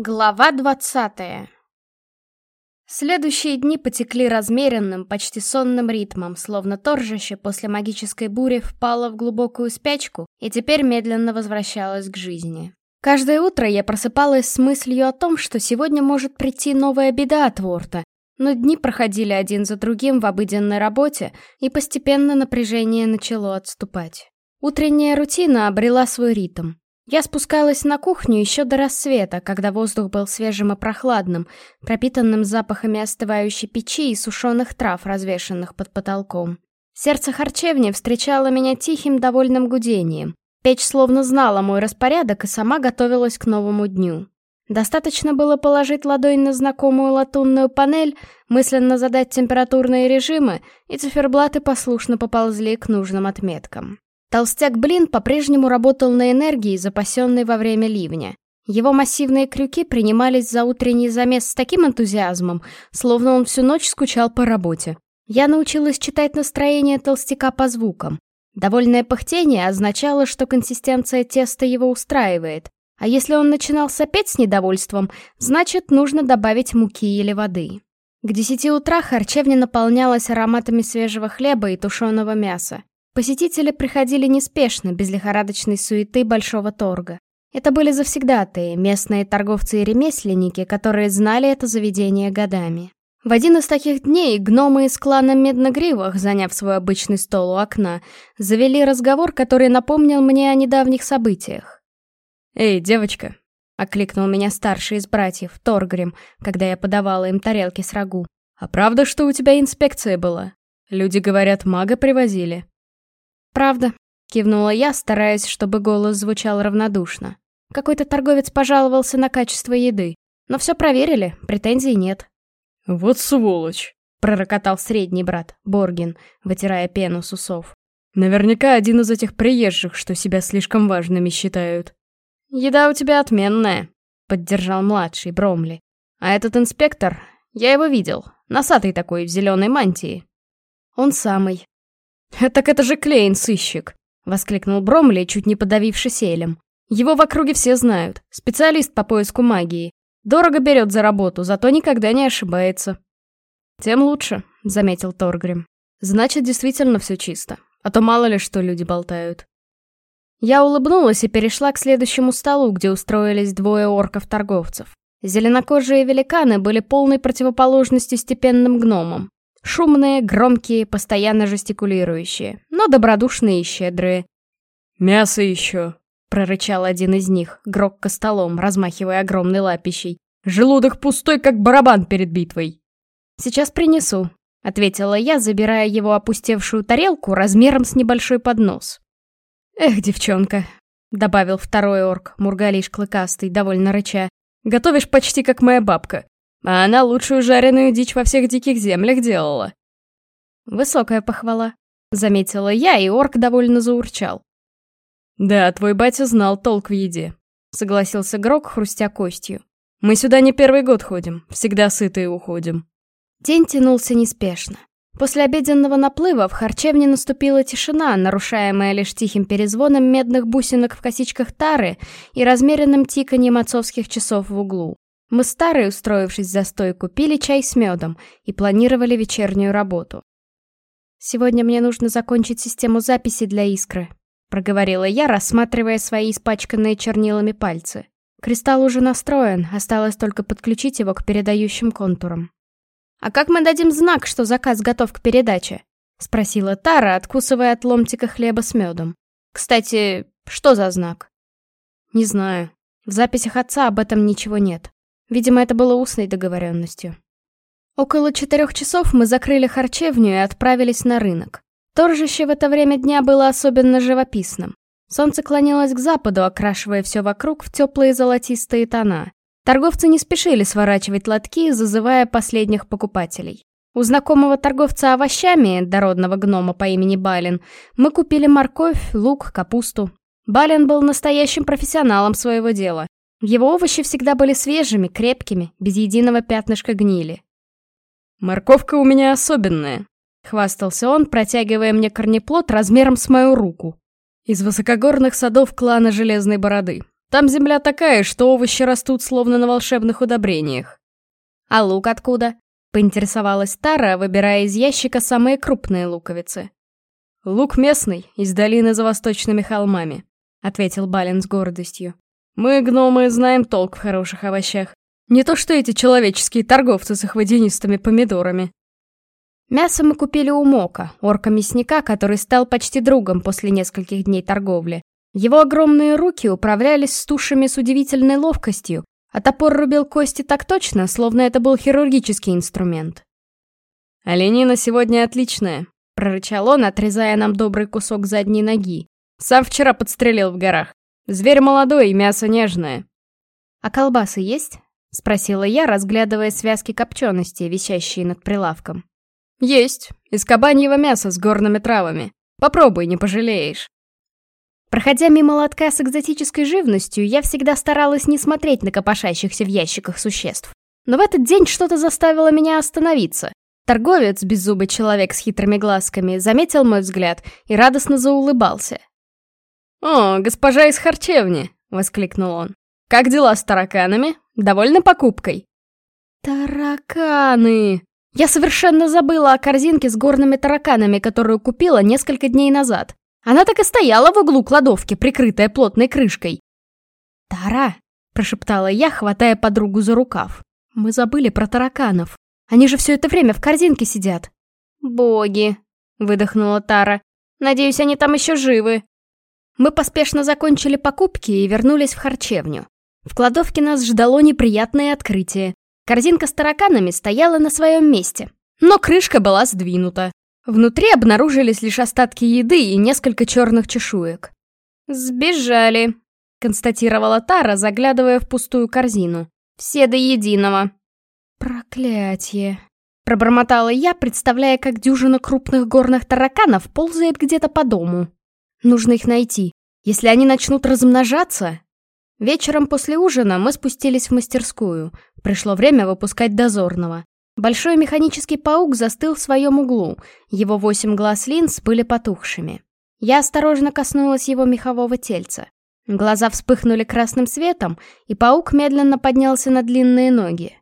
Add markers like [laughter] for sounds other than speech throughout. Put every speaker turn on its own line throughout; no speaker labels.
Глава двадцатая Следующие дни потекли размеренным, почти сонным ритмом, словно торжище после магической бури впало в глубокую спячку и теперь медленно возвращалось к жизни. Каждое утро я просыпалась с мыслью о том, что сегодня может прийти новая беда от Ворта, но дни проходили один за другим в обыденной работе, и постепенно напряжение начало отступать. Утренняя рутина обрела свой ритм. Я спускалась на кухню еще до рассвета, когда воздух был свежим и прохладным, пропитанным запахами остывающей печи и сушеных трав, развешанных под потолком. Сердце харчевни встречало меня тихим, довольным гудением. Печь словно знала мой распорядок и сама готовилась к новому дню. Достаточно было положить ладонь на знакомую латунную панель, мысленно задать температурные режимы, и циферблаты послушно поползли к нужным отметкам. Толстяк-блин по-прежнему работал на энергии, запасенной во время ливня. Его массивные крюки принимались за утренний замес с таким энтузиазмом, словно он всю ночь скучал по работе. Я научилась читать настроение толстяка по звукам. Довольное пыхтение означало, что консистенция теста его устраивает, а если он начинал сопеть с недовольством, значит, нужно добавить муки или воды. К десяти утра харчевня наполнялась ароматами свежего хлеба и тушеного мяса. Посетители приходили неспешно, без лихорадочной суеты большого торга. Это были завсегдатые, местные торговцы и ремесленники, которые знали это заведение годами. В один из таких дней гномы из клана Медногривых, заняв свой обычный стол у окна, завели разговор, который напомнил мне о недавних событиях. «Эй, девочка!» — окликнул меня старший из братьев, Торгрим, когда я подавала им тарелки с рагу. «А правда, что у тебя инспекция была? Люди говорят, мага привозили». «Правда», — кивнула я, стараясь, чтобы голос звучал равнодушно. Какой-то торговец пожаловался на качество еды. Но все проверили, претензий нет.
«Вот сволочь!»
— пророкотал средний брат, Боргин, вытирая пену с усов.
«Наверняка один из этих приезжих, что себя слишком важными считают».
«Еда у тебя отменная», — поддержал младший, Бромли. «А этот инспектор, я его видел, носатый такой, в зеленой мантии». «Он самый»,
«Так это же Клейн, сыщик!» — воскликнул Бромли, чуть не подавившись Элем. «Его в округе все знают. Специалист по поиску магии. Дорого берет за работу, зато никогда не ошибается». «Тем лучше», — заметил Торгрим. «Значит, действительно все чисто. А то мало ли что люди болтают». Я улыбнулась и перешла к следующему столу, где устроились двое орков-торговцев. Зеленокожие великаны были полной противоположностью степенным гномам. Шумные, громкие, постоянно жестикулирующие, но добродушные и щедрые. «Мясо еще!»
— прорычал один из них, грок столом, размахивая огромной лапищей.
«Желудок пустой, как барабан перед битвой!»
«Сейчас принесу», — ответила я, забирая его опустевшую тарелку размером с небольшой поднос.
«Эх, девчонка», — добавил второй орк, мургалиш клыкастый, довольно рыча. «Готовишь почти как моя бабка. А она лучшую жареную дичь во всех диких землях делала.
Высокая похвала. Заметила я, и орк довольно заурчал.
«Да, твой батя знал толк в еде», — согласился Грок, хрустя костью. «Мы сюда не первый год ходим, всегда сытые уходим».
День тянулся неспешно. После обеденного наплыва в харчевне наступила тишина, нарушаемая лишь тихим перезвоном медных бусинок в косичках тары и размеренным тиканьем отцовских часов в углу. Мы старые, устроившись за стойку, пили чай с медом и планировали вечернюю работу. «Сегодня мне нужно закончить систему записи для искры», — проговорила я, рассматривая свои испачканные чернилами пальцы. Кристалл уже настроен, осталось только подключить его к передающим контурам. «А как мы дадим знак, что заказ готов к передаче?» — спросила Тара, откусывая от ломтика хлеба с медом. «Кстати, что за знак?» «Не знаю. В записях отца об этом ничего нет. Видимо, это было устной договоренностью. Около четырех часов мы закрыли харчевню и отправились на рынок. Торжище в это время дня было особенно живописным. Солнце клонилось к западу, окрашивая все вокруг в теплые золотистые тона. Торговцы не спешили сворачивать лотки, зазывая последних покупателей. У знакомого торговца овощами, дородного гнома по имени Балин, мы купили морковь, лук, капусту. Балин был настоящим профессионалом своего дела. Его овощи всегда были свежими, крепкими, без единого пятнышка гнили.
«Морковка у меня особенная», — хвастался он, протягивая мне корнеплод размером с мою руку. «Из высокогорных садов клана Железной Бороды. Там земля такая, что овощи растут словно на волшебных удобрениях.
А лук откуда? Поинтересовалась Тара, выбирая из ящика самые крупные луковицы.
«Лук местный, из долины за восточными холмами», — ответил Бален с гордостью. «Мы, гномы, знаем толк в хороших овощах. Не то что эти человеческие торговцы с их водянистыми помидорами».
Мясо мы купили у Мока, орка-мясника, который стал почти другом после нескольких дней торговли. Его огромные руки управлялись с тушами с удивительной ловкостью, а топор рубил кости так точно, словно это был хирургический инструмент.
«Оленина сегодня отличная», — прорычал он, отрезая нам добрый кусок задней ноги. «Сам вчера подстрелил в горах. Зверь молодой, мясо нежное».
«А колбасы есть?» — спросила я, разглядывая связки копчености, висящие над прилавком.
«Есть. Из кабаньего мяса с горными травами. Попробуй, не пожалеешь».
Проходя мимо лотка с экзотической живностью, я всегда старалась не смотреть на копошащихся в ящиках существ. Но в этот день что-то заставило меня остановиться. Торговец, беззубый человек с хитрыми глазками, заметил мой взгляд и радостно заулыбался.
«О, госпожа из харчевни!» — воскликнул он. «Как дела с тараканами? Довольны покупкой?»
«Тараканы!» Я совершенно забыла о корзинке с горными тараканами, которую купила несколько дней назад. Она так и стояла в углу кладовки, прикрытая плотной крышкой. «Тара!» — прошептала я, хватая подругу за рукав. «Мы забыли про тараканов. Они же все это время в корзинке сидят». «Боги!» — выдохнула Тара. «Надеюсь, они там еще живы». Мы поспешно закончили покупки и вернулись в харчевню. В кладовке нас ждало неприятное открытие. Корзинка с тараканами стояла на своем месте, но крышка была сдвинута. Внутри обнаружились лишь остатки еды и несколько черных чешуек. «Сбежали», — констатировала Тара, заглядывая в пустую корзину. «Все до единого». «Проклятие», — пробормотала я, представляя, как дюжина крупных горных тараканов ползает где-то по дому. «Нужно их найти. Если они начнут размножаться...» Вечером после ужина мы спустились в мастерскую. Пришло время выпускать дозорного. Большой механический паук застыл в своем углу, его восемь глаз линз были потухшими. Я осторожно коснулась его мехового тельца. Глаза вспыхнули красным светом, и паук медленно поднялся на длинные ноги.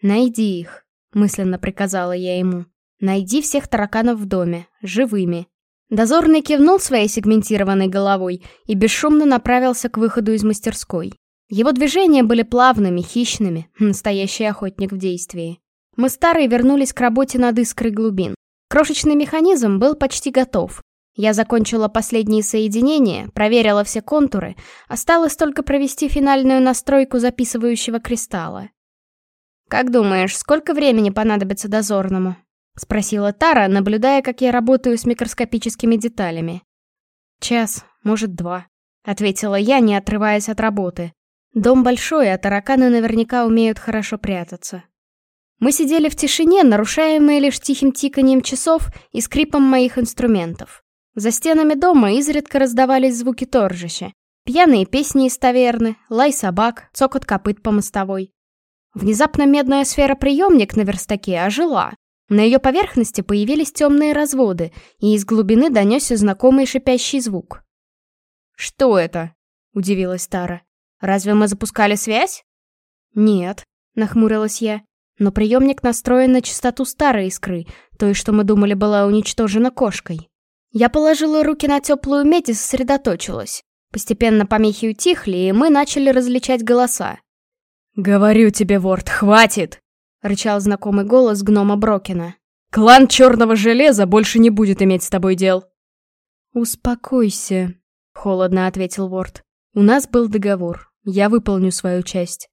«Найди их», — мысленно приказала я ему. «Найди всех тараканов в доме, живыми». Дозорный кивнул своей сегментированной головой и бесшумно направился к выходу из мастерской. Его движения были плавными, хищными, [laughs] настоящий охотник в действии. Мы старые вернулись к работе над искрой глубин. Крошечный механизм был почти готов. Я закончила последние соединения, проверила все контуры, осталось только провести финальную настройку записывающего кристалла. «Как думаешь, сколько времени понадобится дозорному?» — спросила Тара, наблюдая, как я работаю с микроскопическими деталями. «Час, может, два», — ответила я, не отрываясь от работы. «Дом большой, а тараканы наверняка умеют хорошо прятаться». Мы сидели в тишине, нарушаемые лишь тихим тиканием часов и скрипом моих инструментов. За стенами дома изредка раздавались звуки торжища. Пьяные песни из таверны, лай собак, цокот копыт по мостовой. Внезапно медная сфера-приемник на верстаке ожила. На ее поверхности появились темные разводы, и из глубины донесся знакомый шипящий звук.
«Что это?» — удивилась Тара. «Разве мы запускали связь?»
«Нет», — нахмурилась я. Но приемник настроен на частоту старой искры, той, что мы думали была уничтожена кошкой. Я положила руки на теплую медь и сосредоточилась. Постепенно помехи утихли, и мы начали различать голоса.
«Говорю тебе, Ворд, хватит!» — рычал знакомый голос гнома Брокина. «Клан Черного Железа больше не будет иметь с тобой дел!»
«Успокойся», — холодно ответил Ворд. «У нас был договор. Я выполню свою часть».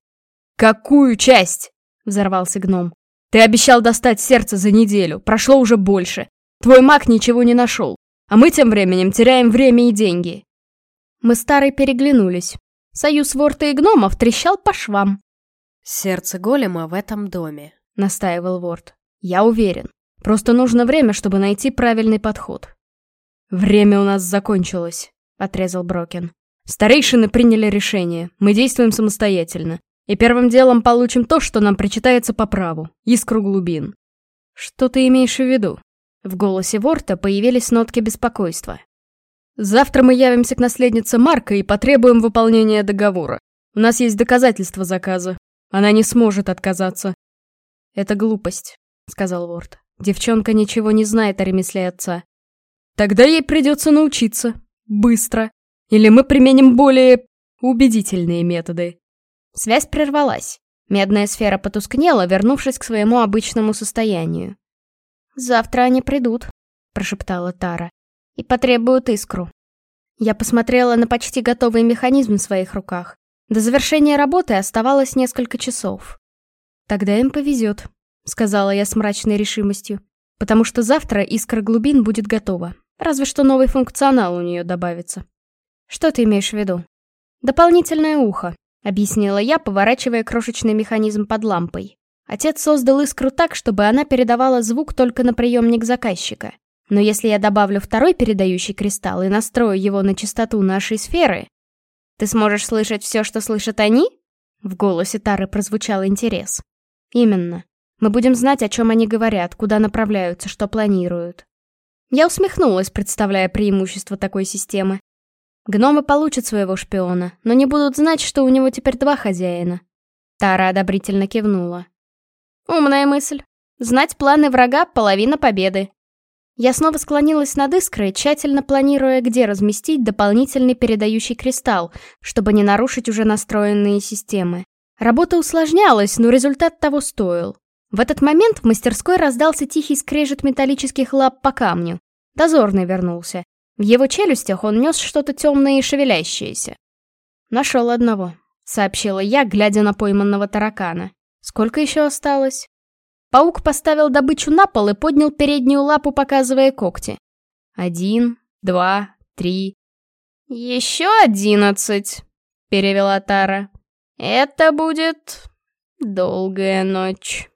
«Какую часть?» — взорвался гном. «Ты обещал достать сердце за неделю, прошло уже больше. Твой маг ничего не нашел, а мы тем временем теряем время и деньги».
Мы старые переглянулись. Союз ворта и гномов трещал по швам.
«Сердце голема в этом доме», —
настаивал Ворд. «Я уверен. Просто нужно время, чтобы найти правильный подход».
«Время у нас закончилось», — отрезал Брокен. «Старейшины приняли решение. Мы действуем самостоятельно. И первым делом получим то, что нам причитается по праву — искру глубин.
Что ты имеешь в виду? В голосе Ворта появились нотки беспокойства.
Завтра мы явимся к наследнице Марка и потребуем выполнения договора. У нас есть доказательства заказа. Она не сможет отказаться.
Это глупость, сказал Ворд. Девчонка ничего не знает о ремесле отца.
Тогда ей придется научиться. Быстро. Или мы применим более убедительные методы.
Связь прервалась. Медная сфера потускнела, вернувшись к своему обычному состоянию. «Завтра они придут», — прошептала Тара и потребуют искру. Я посмотрела на почти готовый механизм в своих руках. До завершения работы оставалось несколько часов.
«Тогда им повезет», — сказала я с мрачной решимостью, «потому что завтра искра глубин будет готова, разве что новый функционал у нее добавится».
«Что ты имеешь в виду?» «Дополнительное ухо», — объяснила я, поворачивая крошечный механизм под лампой. Отец создал искру так, чтобы она передавала звук только на приемник заказчика. Но если я добавлю второй передающий кристалл и настрою его на частоту нашей сферы... Ты сможешь слышать все, что слышат они? В голосе Тары прозвучал интерес. Именно. Мы будем знать, о чем они говорят, куда направляются, что планируют. Я усмехнулась, представляя преимущество такой системы. Гномы получат своего шпиона, но не будут знать, что у него теперь два хозяина. Тара одобрительно кивнула. Умная мысль. Знать планы врага — половина победы. Я снова склонилась над искрой, тщательно планируя, где разместить дополнительный передающий кристалл, чтобы не нарушить уже настроенные системы. Работа усложнялась, но результат того стоил. В этот момент в мастерской раздался тихий скрежет металлических лап по камню. Дозорный вернулся. В его челюстях он нес что-то темное и шевелящееся. «Нашел одного», — сообщила я, глядя на пойманного таракана. «Сколько еще осталось?» Паук поставил добычу на пол и поднял переднюю лапу, показывая когти. Один, два, три. «Еще одиннадцать», — перевела Тара. «Это будет долгая ночь».